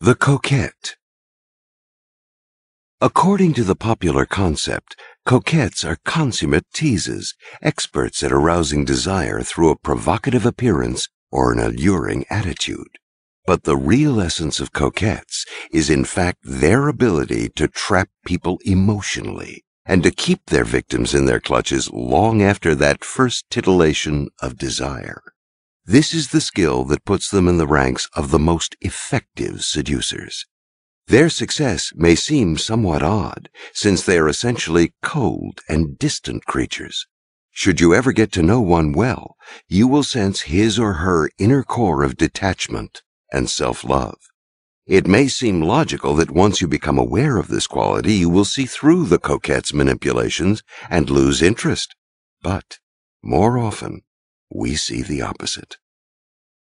The Coquette According to the popular concept, coquettes are consummate teases, experts at arousing desire through a provocative appearance or an alluring attitude. But the real essence of coquettes is in fact their ability to trap people emotionally and to keep their victims in their clutches long after that first titillation of desire. This is the skill that puts them in the ranks of the most effective seducers. Their success may seem somewhat odd, since they are essentially cold and distant creatures. Should you ever get to know one well, you will sense his or her inner core of detachment and self-love. It may seem logical that once you become aware of this quality, you will see through the coquette's manipulations and lose interest. But, more often, we see the opposite.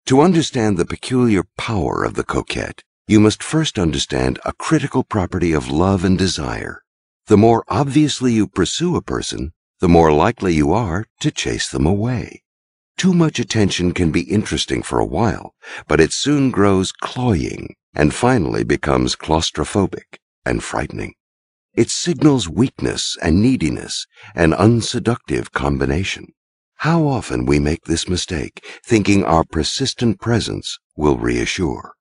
To understand the peculiar power of the coquette, you must first understand a critical property of love and desire. The more obviously you pursue a person, the more likely you are to chase them away. Too much attention can be interesting for a while, but it soon grows cloying and finally becomes claustrophobic and frightening. It signals weakness and neediness, an unseductive combination. How often we make this mistake, thinking our persistent presence will reassure.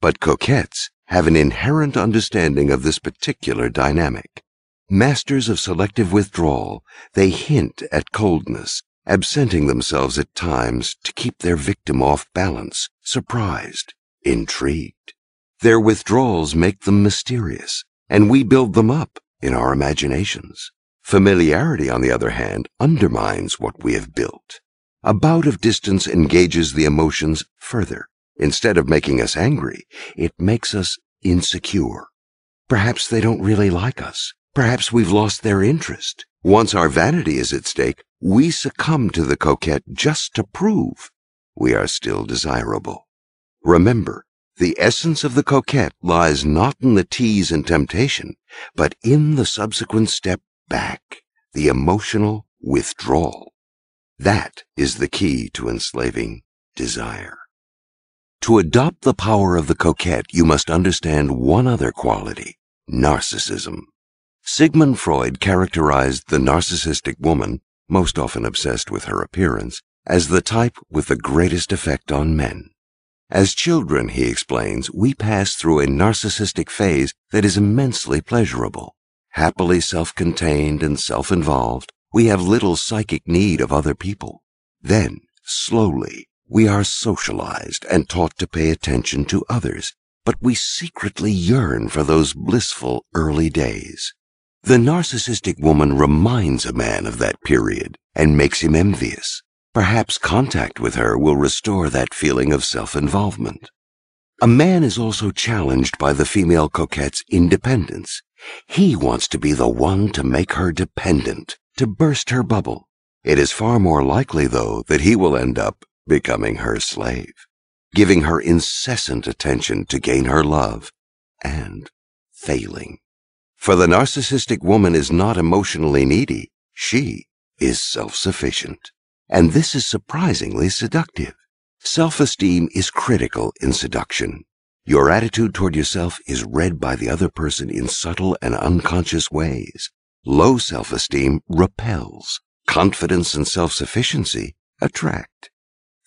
But coquettes have an inherent understanding of this particular dynamic. Masters of selective withdrawal, they hint at coldness absenting themselves at times to keep their victim off balance, surprised, intrigued. Their withdrawals make them mysterious, and we build them up in our imaginations. Familiarity, on the other hand, undermines what we have built. A bout of distance engages the emotions further. Instead of making us angry, it makes us insecure. Perhaps they don't really like us. Perhaps we've lost their interest. Once our vanity is at stake, we succumb to the coquette just to prove we are still desirable. Remember, the essence of the coquette lies not in the tease and temptation, but in the subsequent step back, the emotional withdrawal. That is the key to enslaving desire. To adopt the power of the coquette, you must understand one other quality, narcissism. Sigmund Freud characterized the narcissistic woman, most often obsessed with her appearance, as the type with the greatest effect on men. As children, he explains, we pass through a narcissistic phase that is immensely pleasurable. Happily self-contained and self-involved, we have little psychic need of other people. Then, slowly, we are socialized and taught to pay attention to others, but we secretly yearn for those blissful early days. The narcissistic woman reminds a man of that period and makes him envious. Perhaps contact with her will restore that feeling of self-involvement. A man is also challenged by the female coquette's independence. He wants to be the one to make her dependent, to burst her bubble. It is far more likely, though, that he will end up becoming her slave, giving her incessant attention to gain her love, and failing. For the narcissistic woman is not emotionally needy. She is self-sufficient. And this is surprisingly seductive. Self-esteem is critical in seduction. Your attitude toward yourself is read by the other person in subtle and unconscious ways. Low self-esteem repels. Confidence and self-sufficiency attract.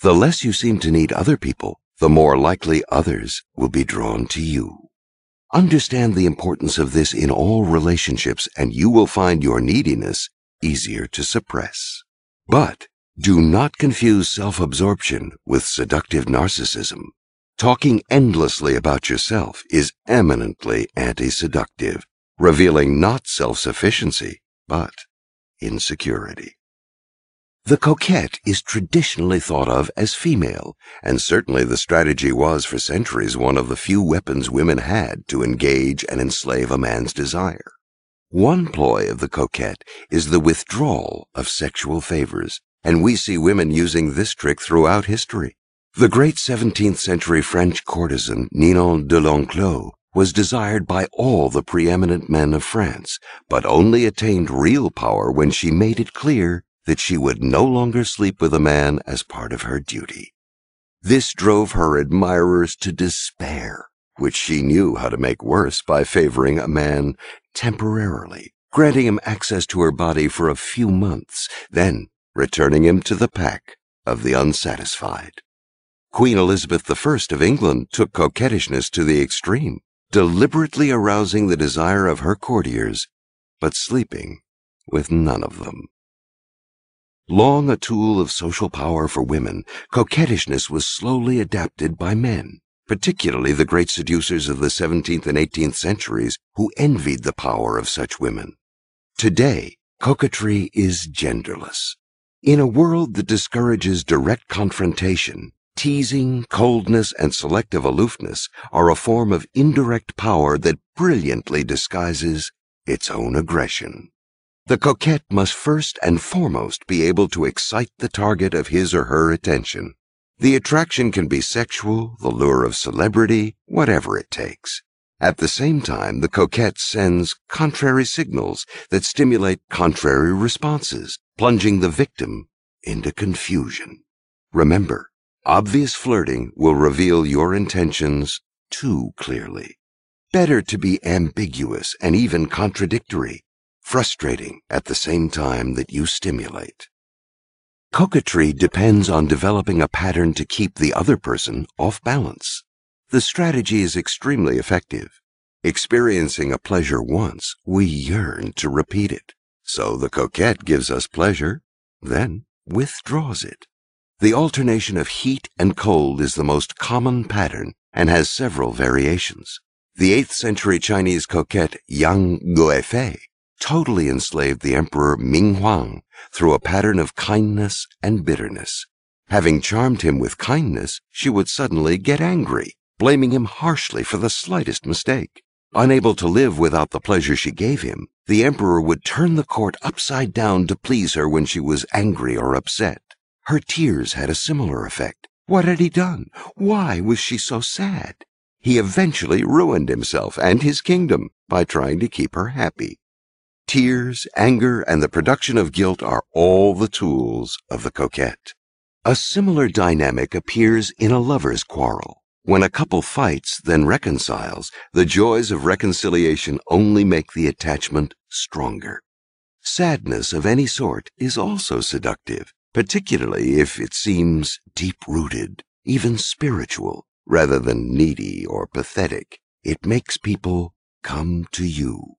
The less you seem to need other people, the more likely others will be drawn to you. Understand the importance of this in all relationships and you will find your neediness easier to suppress. But do not confuse self-absorption with seductive narcissism. Talking endlessly about yourself is eminently anti-seductive, revealing not self-sufficiency, but insecurity. The coquette is traditionally thought of as female, and certainly the strategy was for centuries one of the few weapons women had to engage and enslave a man's desire. One ploy of the coquette is the withdrawal of sexual favors, and we see women using this trick throughout history. The great 17th century French courtesan Ninon de l'Enclos was desired by all the preeminent men of France, but only attained real power when she made it clear that she would no longer sleep with a man as part of her duty. This drove her admirers to despair. which she knew how to make worse by favoring a man temporarily, granting him access to her body for a few months, then returning him to the pack of the unsatisfied. Queen Elizabeth I of England took coquettishness to the extreme, deliberately arousing the desire of her courtiers, but sleeping with none of them. Long a tool of social power for women, coquettishness was slowly adapted by men, particularly the great seducers of the 17th and 18th centuries who envied the power of such women. Today, coquetry is genderless. In a world that discourages direct confrontation, teasing, coldness, and selective aloofness are a form of indirect power that brilliantly disguises its own aggression. The coquette must first and foremost be able to excite the target of his or her attention. The attraction can be sexual, the lure of celebrity, whatever it takes. At the same time, the coquette sends contrary signals that stimulate contrary responses, plunging the victim into confusion. Remember, obvious flirting will reveal your intentions too clearly. Better to be ambiguous and even contradictory frustrating at the same time that you stimulate. Coquetry depends on developing a pattern to keep the other person off balance. The strategy is extremely effective. Experiencing a pleasure once, we yearn to repeat it. So the coquette gives us pleasure, then withdraws it. The alternation of heat and cold is the most common pattern and has several variations. The 8th century Chinese coquette Yang Guifei totally enslaved the Emperor Ming Huang through a pattern of kindness and bitterness. Having charmed him with kindness, she would suddenly get angry, blaming him harshly for the slightest mistake. Unable to live without the pleasure she gave him, the emperor would turn the court upside down to please her when she was angry or upset. Her tears had a similar effect. What had he done? Why was she so sad? He eventually ruined himself and his kingdom by trying to keep her happy. Tears, anger, and the production of guilt are all the tools of the coquette. A similar dynamic appears in a lover's quarrel. When a couple fights, then reconciles, the joys of reconciliation only make the attachment stronger. Sadness of any sort is also seductive, particularly if it seems deep rooted, even spiritual, rather than needy or pathetic. It makes people come to you.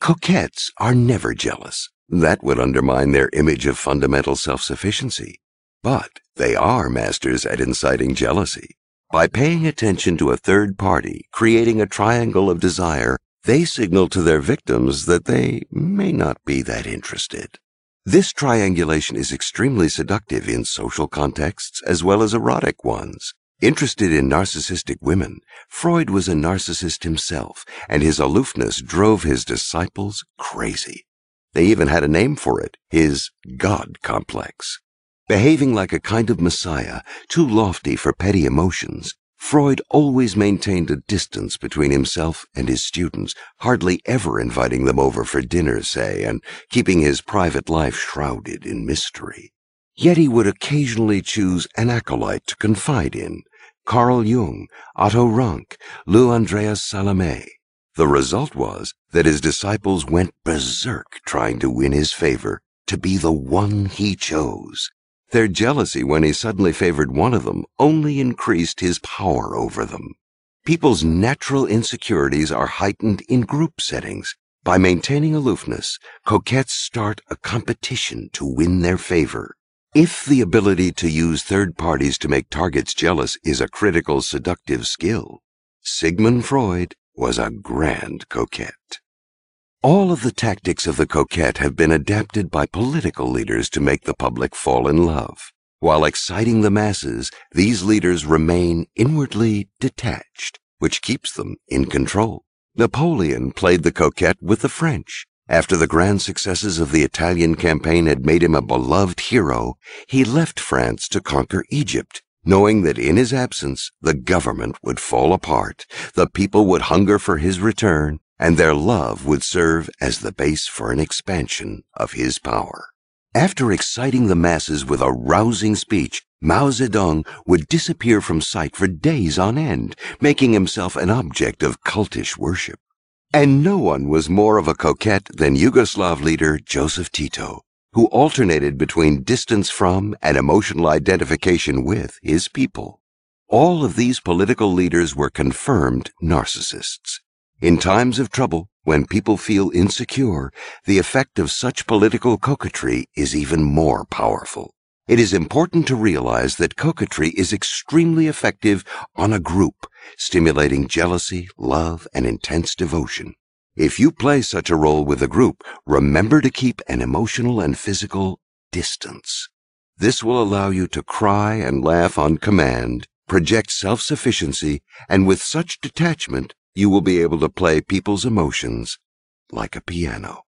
Coquettes are never jealous. That would undermine their image of fundamental self-sufficiency. But they are masters at inciting jealousy. By paying attention to a third party, creating a triangle of desire, they signal to their victims that they may not be that interested. This triangulation is extremely seductive in social contexts as well as erotic ones. Interested in narcissistic women, Freud was a narcissist himself, and his aloofness drove his disciples crazy. They even had a name for it, his God complex. Behaving like a kind of messiah, too lofty for petty emotions, Freud always maintained a distance between himself and his students, hardly ever inviting them over for dinner, say, and keeping his private life shrouded in mystery. Yet he would occasionally choose an acolyte to confide in, Carl Jung, Otto Rank, Lou Andreas Salome. The result was that his disciples went berserk trying to win his favor, to be the one he chose. Their jealousy when he suddenly favored one of them only increased his power over them. People's natural insecurities are heightened in group settings. By maintaining aloofness, coquettes start a competition to win their favor. If the ability to use third parties to make targets jealous is a critical seductive skill, Sigmund Freud was a grand coquette. All of the tactics of the coquette have been adapted by political leaders to make the public fall in love. While exciting the masses, these leaders remain inwardly detached, which keeps them in control. Napoleon played the coquette with the French. After the grand successes of the Italian campaign had made him a beloved hero, he left France to conquer Egypt, knowing that in his absence the government would fall apart, the people would hunger for his return, and their love would serve as the base for an expansion of his power. After exciting the masses with a rousing speech, Mao Zedong would disappear from sight for days on end, making himself an object of cultish worship. And no one was more of a coquette than Yugoslav leader Joseph Tito, who alternated between distance from and emotional identification with his people. All of these political leaders were confirmed narcissists. In times of trouble, when people feel insecure, the effect of such political coquetry is even more powerful. It is important to realize that coquetry is extremely effective on a group, stimulating jealousy, love, and intense devotion. If you play such a role with a group, remember to keep an emotional and physical distance. This will allow you to cry and laugh on command, project self-sufficiency, and with such detachment, you will be able to play people's emotions like a piano.